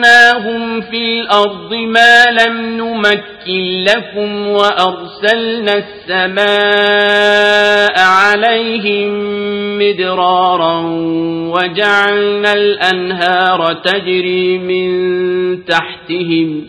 مكناهم في الأرض ما لم نمكن لكم وأرسلنا السماء عليهم مدرارا وجعلنا الأنهار تجري من تحتهم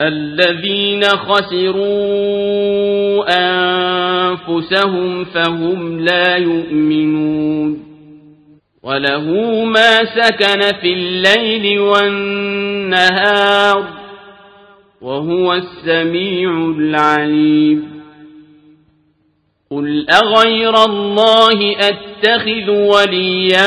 الذين خسروا أنفسهم فهم لا يؤمنون وله ما سكن في الليل والنهار وهو السميع العليم قل أغير الله أتخذ وليا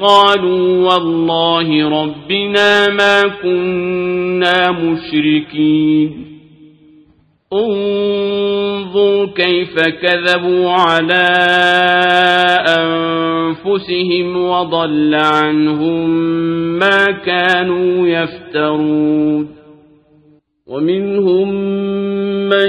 قالوا والله ربنا ما كنا مشركين. انظر كيف كذبوا على أنفسهم وضل عنهم ما كانوا يفترون. ومنهم من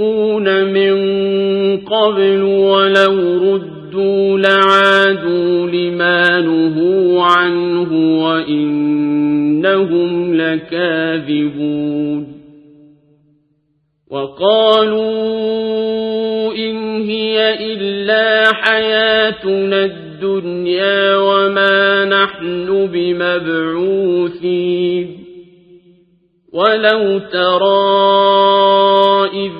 يخفون من قبل ولو ردوا لعادوا لما نهوا عنه وإنهم لكاذبون وقالوا إن هي إلا حياتنا الدنيا وما نحن بمبعوثين ولو ترى إذ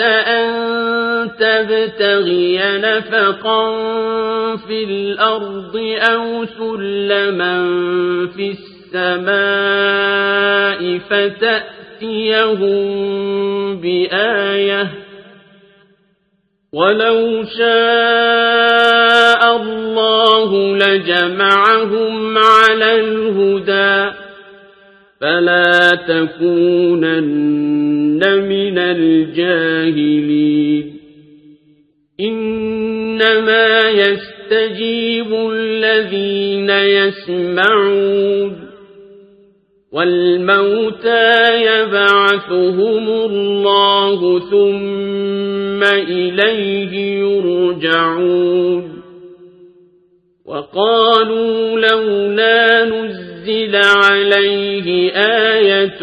أن تبتغي نفقا في الأرض أو سلما في السماء فتأتيهم بآية. ولو شاء الله لجمعهم على الهدى. فلا تكونن من الجاهلين إنما يستجيب الذين يسمعون والموتى يبعثهم الله ثم إليه يرجعون وقالوا لولا نزل عليه آية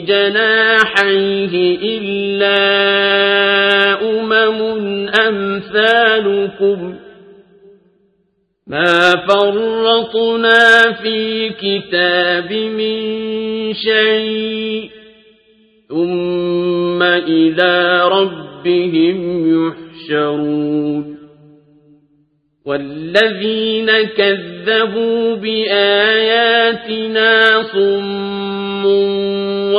بجناحيه إلا أمم أمثالكم ما فرطنا في كتاب من شيء ثم إلى ربهم يحشرون والذين كذبوا بآياتنا صم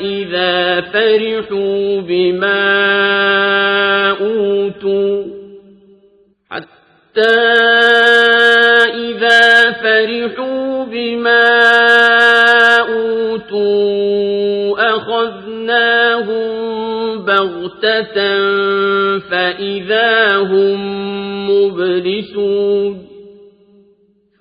إذا فرحوا بما أوتوا حتى إذا فرحوا بما أوتوا أخذناهم بغتة فإذا هم مبلسون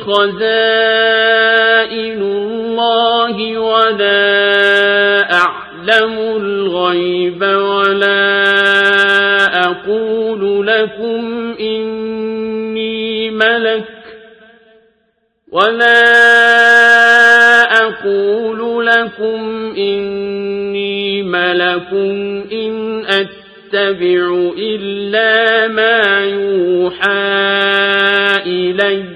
خزائن الله ولا أعلم الغيب ولا أقول لكم إني ملك ولا أقول لكم إني ملك إن أتبع إلا ما يوحى إلي.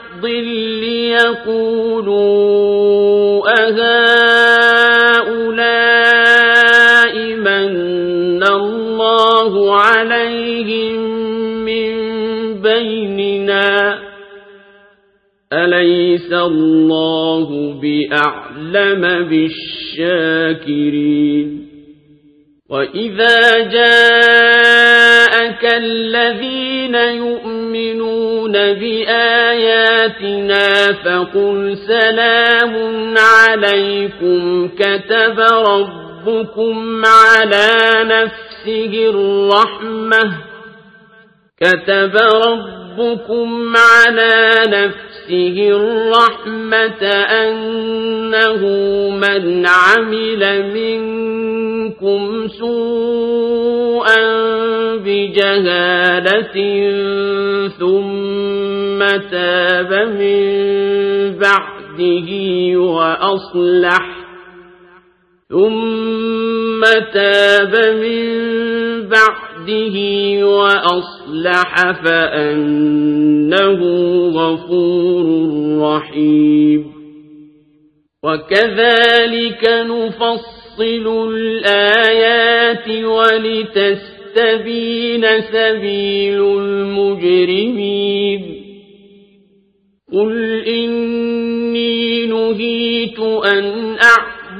ليقولوا أهؤلاء من الله عليهم من بيننا؟ أليس الله بأعلم بالشاكرين؟ وإذا جاءك الذين يؤمنون بآياتنا فقل سلام عليكم كتب ربكم على نفسه الرحمة كتب ربكم على نفسه نفسه الرحمة أنه من عمل منكم سوءا بجهالة ثم تاب من بعده وأصلح ثم تاب من بعده وأصلح فأنه غفور رحيم وكذلك نفصل الآيات ولتستبين سبيل المجرمين قل إني نهيت أن أعلم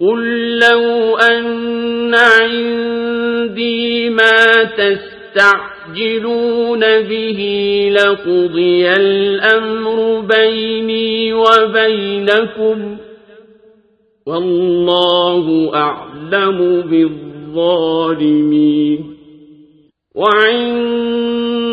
قل لو أن عندي ما تستعجلون به لقضي الأمر بيني وبينكم والله أعلم بالظالمين.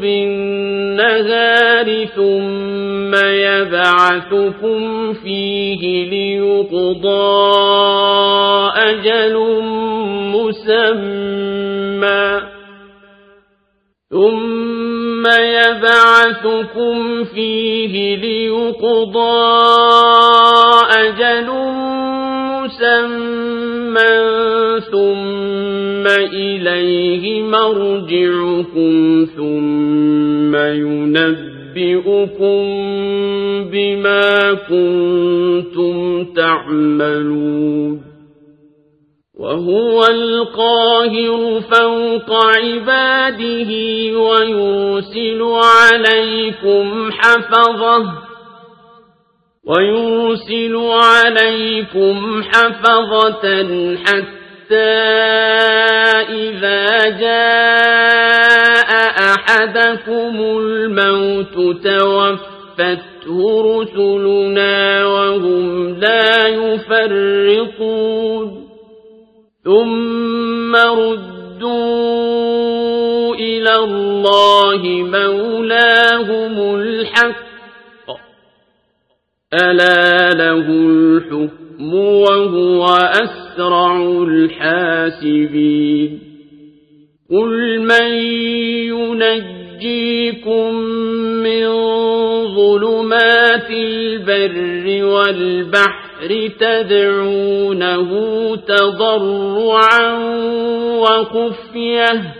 بالنهار ثم يبعثكم فيه ليقضى أجل مسمى ثم يبعثكم فيه ليقضى أجل مسمى إليه مرجعكم ثم ينبئكم بما كنتم تعملون. وهو القاهر فوق عباده ويرسل عليكم حفظه ويرسل عليكم حفظة حتى إذا جاء أحدكم الموت توفته رسلنا وهم لا يفرقون ثم ردوا إلى الله مولاهم الحق ألا له الحكم وهو أسرع الحاسبين. قل من ينجيكم من ظلمات البر والبحر تدعونه تضرعا وخفية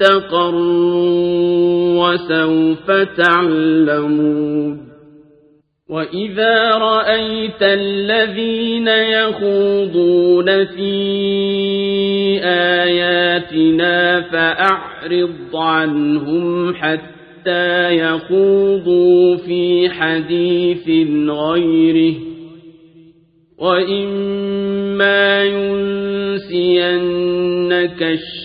مستقر وسوف تعلمون وإذا رأيت الذين يخوضون في آياتنا فأعرض عنهم حتى يخوضوا في حديث غيره وإما ينسينك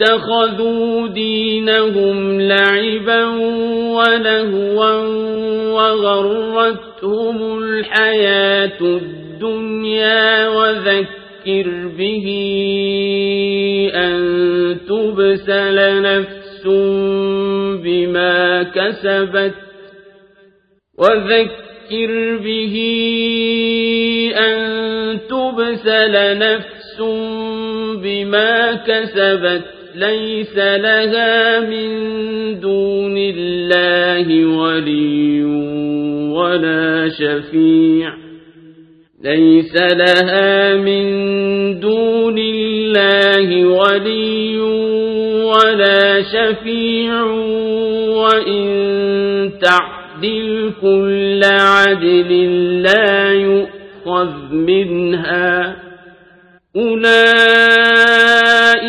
اتخذوا دينهم لعبا ولهوا وغرتهم الحياة الدنيا وذكر به أن تبسل نفس بما كسبت وذكر به أن تبسل نفس بما كسبت ليس لها من دون الله ولي ولا شفيع. ليس لها من دون الله ولي ولا شفيع. وإن تعدل كل عدل لا يؤخذ منها. أولئك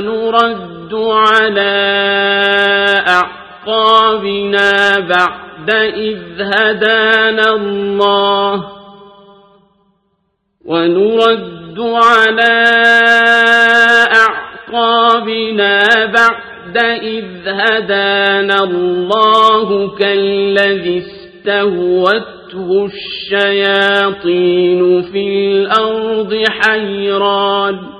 ونرد على أعقابنا بعد إذ هدانا الله. ونرد على أعقابنا بعد إذ هدانا الله كالذي استهوته الشياطين في الأرض حيران.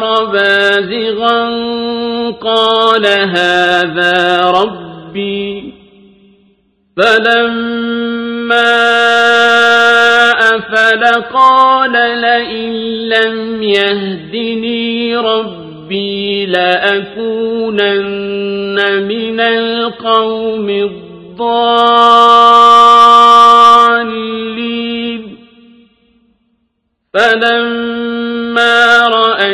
بازغا قال هذا ربي. فلما أفل قال لئن لم يهدني ربي لأكونن من القوم الضالين. فلما رأى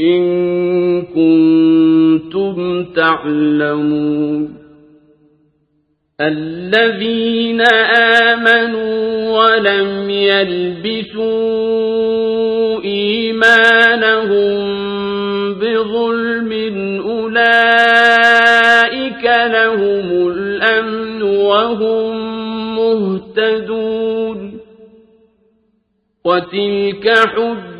إن كنتم تعلمون الذين آمنوا ولم يلبسوا إيمانهم بظلم أولئك لهم الأمن وهم مهتدون وتلك حجة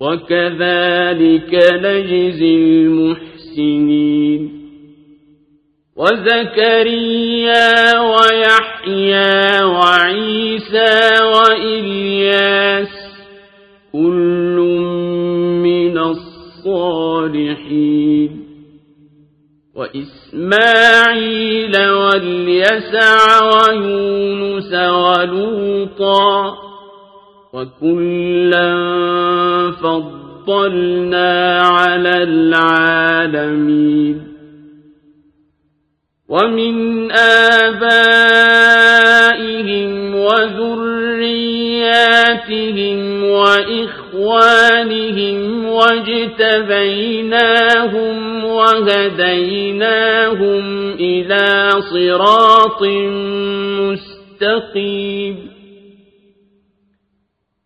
وكذلك نجزي المحسنين. وزكريا ويحيى وعيسى وإلياس كل من الصالحين. وإسماعيل واليسع ويونس ولوطا وكلا فضلنا على العالمين. ومن آبائهم وذرياتهم وإخوانهم واجتبيناهم وهديناهم إلى صراط مستقيم.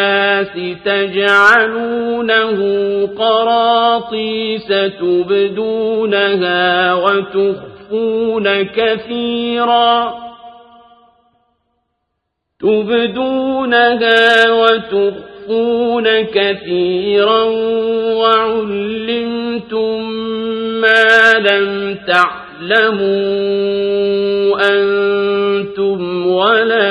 الناس تجعلونه قراطيس تبدونها وتخفون كثيرا. تبدونها وتخفون كثيرا وعلمتم ما لم تعلموا أنتم ولا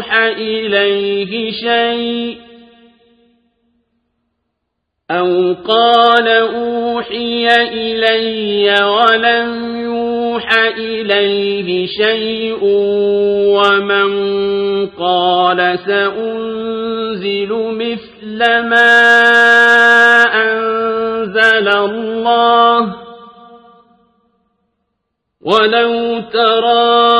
يوح إليه شيء أو قال أوحي إلي ولم يوح إليه شيء ومن قال سأنزل مثل ما أنزل الله ولو ترى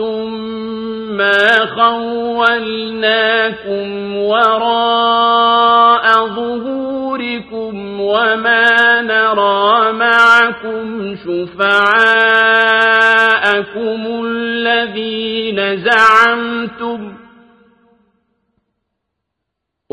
ما خولناكم وراء ظهوركم وما نرى معكم شفعاءكم الذين زعمتم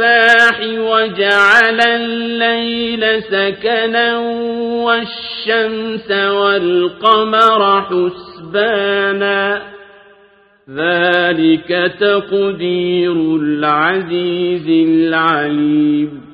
الإصباح وجعل الليل سكنا والشمس والقمر حسبانا. ذلك تقدير العزيز العليم.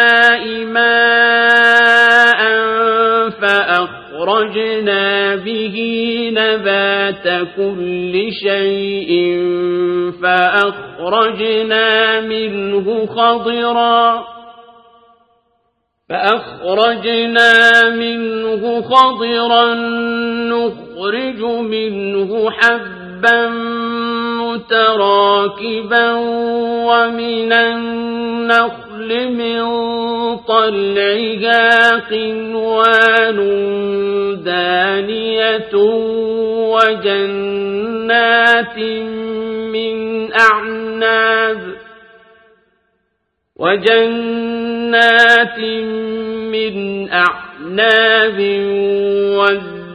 به نبات كل شيء فأخرجنا منه خضراً فأخرجنا منه خضرا نخرج منه حبا متراكبا ومن النخل من طلعها قنوان دانية وجنات من أعناب وجنات من أعناب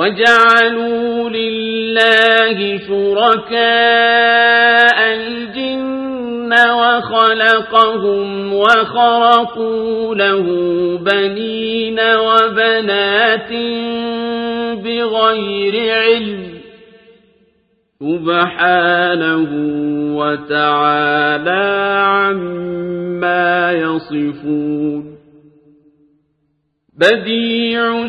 وجعلوا لله شركاء الجن وخلقهم وخرقوا له بنين وبنات بغير علم سبحانه وتعالى عما يصفون بديع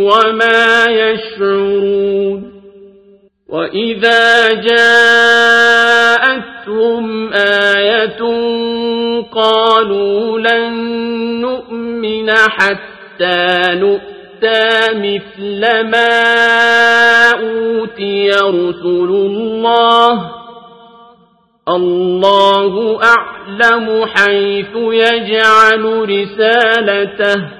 وما يشعرون وإذا جاءتهم آية قالوا لن نؤمن حتى نؤتى مثل ما أوتي رسل الله الله أعلم حيث يجعل رسالته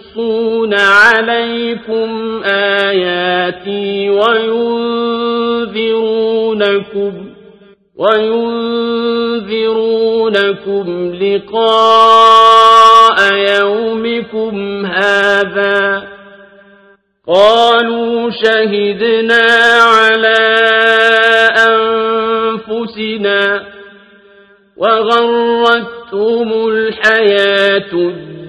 عليكم آياتي وينذرونكم وينذرونكم لقاء يومكم هذا قالوا شهدنا على أنفسنا وغرتهم الحياة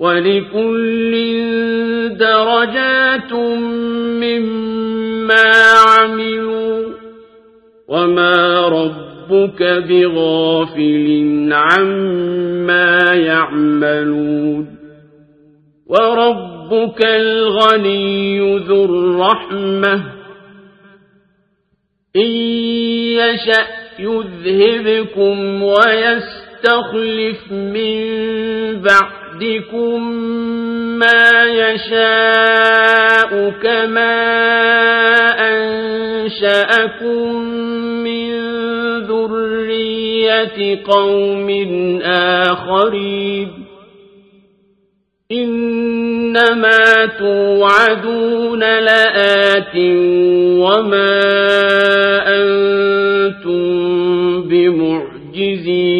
ولكل درجات مما عملوا وما ربك بغافل عما يعملون وربك الغني ذو الرحمة إن يشأ يذهبكم ويستخلف من بعد ربكم ما يشاء كما أنشأكم من ذرية قوم آخرين إنما توعدون لآت وما أنتم بمعجزين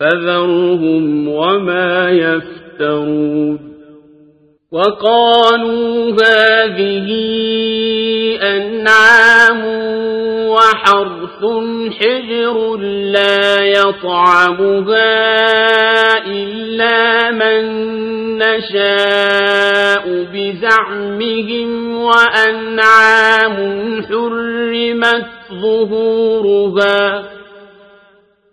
فذرهم وما يفترون وقالوا هذه أنعام وحرث حجر لا يطعمها إلا من نشاء بزعمهم وأنعام حرمت ظهورها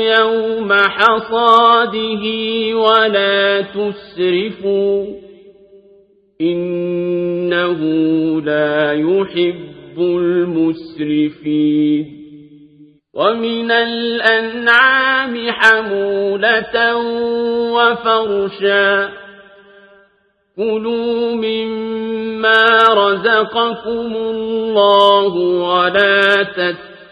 يوم حصاده ولا تسرفوا إنه لا يحب المسرفين ومن الأنعام حمولة وفرشا كلوا مما رزقكم الله ولا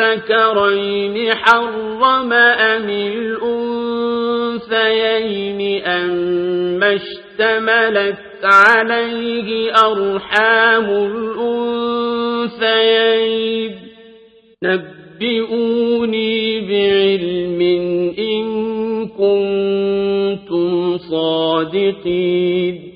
أذكرين حرم أم الأنثيين أما اشتملت عليه أرحام الأنثيين؟ نبئوني بعلم إن كنتم صادقين.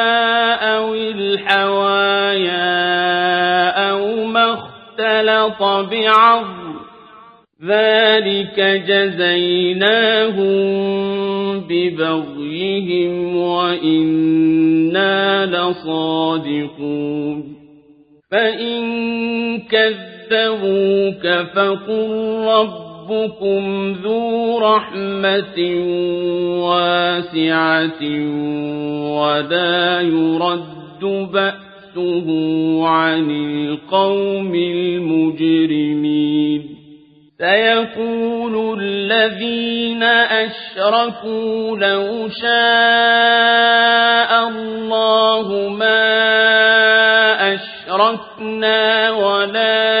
اختلط بعظم ذلك جزيناهم ببغيهم وإنا لصادقون. فإن كذبوك فقل ربكم ذو رحمة واسعة ولا يرد بأسه عن القوم المجرمين سيقول الذين أشركوا لو شاء الله ما أشركنا ولا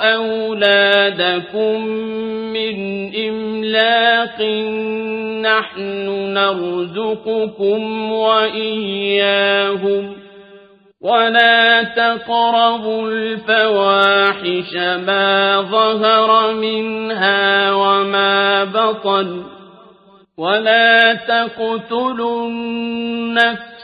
أولادكم من إملاق نحن نرزقكم وإياهم ولا تقربوا الفواحش ما ظهر منها وما بطن ولا تقتلوا النفس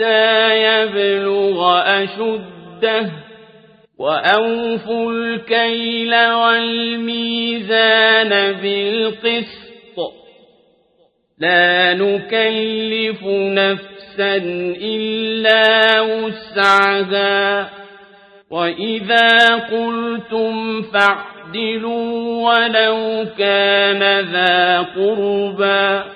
يبلغ أشده وأوفوا الكيل والميزان بالقسط لا نكلف نفسا إلا وسعها وإذا قلتم فاعدلوا ولو كان ذا قربا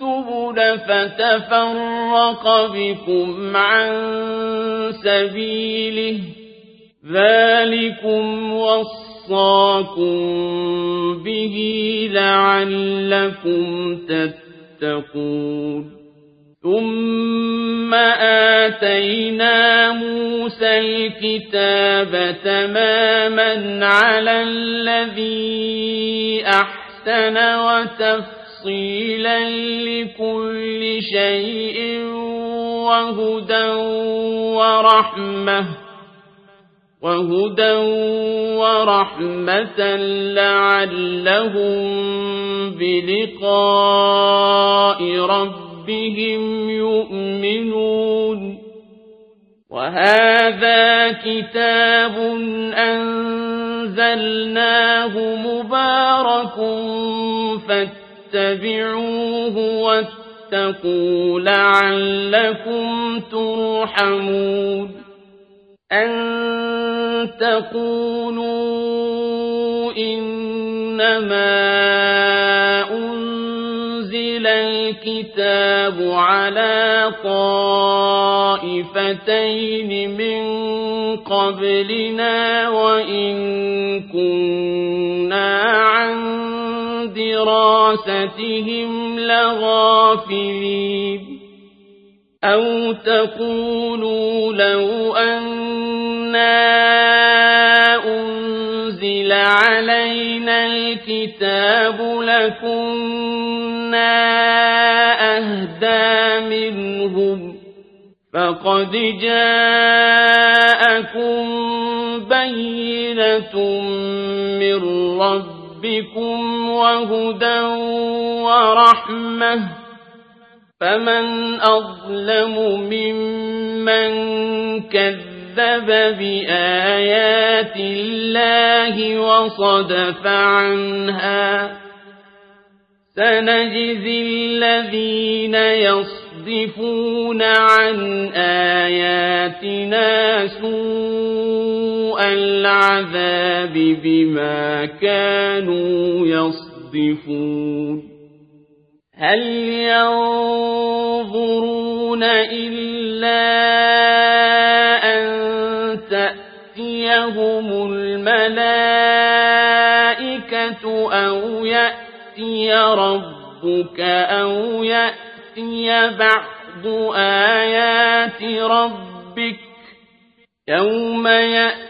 السبل فتفرق بكم عن سبيله. ذلكم وصاكم به لعلكم تتقون. ثم آتينا موسى الكتاب تماما على الذي أحسن وتفصيلا لكل شيء وهدى ورحمة وهدى ورحمة لعلهم بلقاء ربهم يؤمنون. وهذا كتاب أنزلناه مبارك فاتبعوه واتقوا لعلكم ترحمون أن تقولوا إنما أنزل الكتاب على طائفتين من قبلنا وإن كنا عن دراستهم لغافلين. أو تقولوا لو أنا أنزل علينا الكتاب لكنا أهدى منهم فقد جاءكم بينة من ربكم وهدى ورحمة فمن أظلم ممن كذب بآيات الله وصدف عنها سنجزي الذين يصدفون عن آياتنا سوء العذاب بما كانوا يصدفون. هل ينظرون إلا أن تأتيهم الملائكة أو يأتي ربك أو يأتي بعض آيات ربك يوم يأتي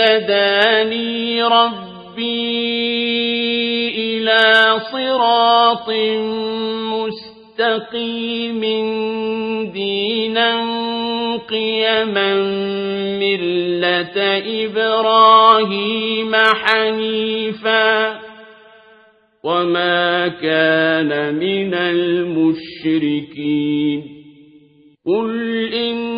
هداني ربي إلى صراط مستقيم دينا قيما ملة إبراهيم حنيفا وما كان من المشركين قل إن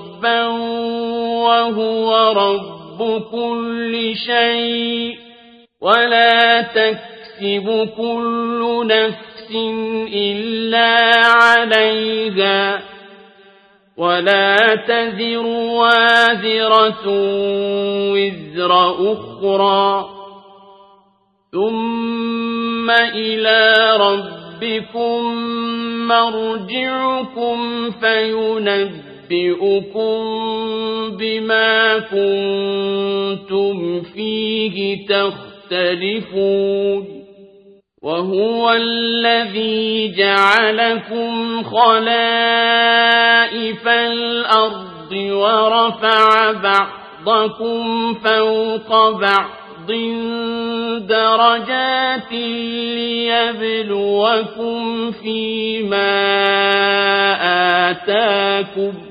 ربا وهو رب كل شيء ولا تكسب كل نفس إلا عليها ولا تزر وازرة وزر أخرى ثم إلى ربكم مرجعكم فينبئكم بما كنتم فيه تختلفون وهو الذي جعلكم خلائف الأرض ورفع بعضكم فوق بعض درجات ليبلوكم فيما آتاكم